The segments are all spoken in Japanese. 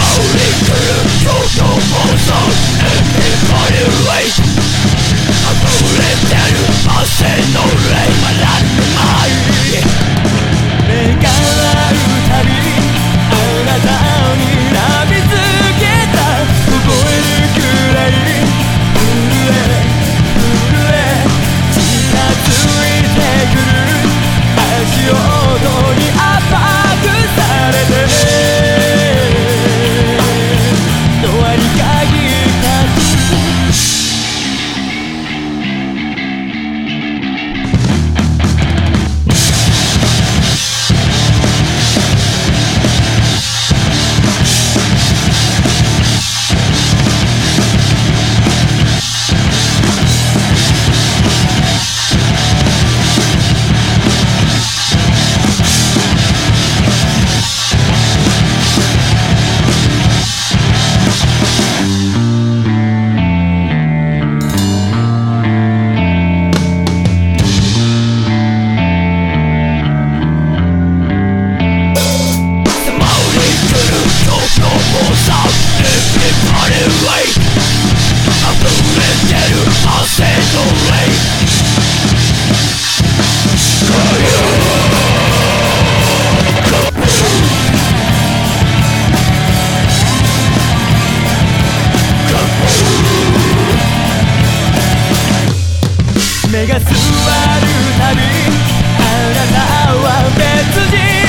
Holy Spirit, you know my soul annihilation 目が座るたびあなたは別人。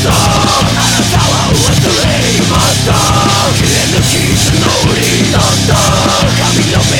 切れ抜きのりだった髪の目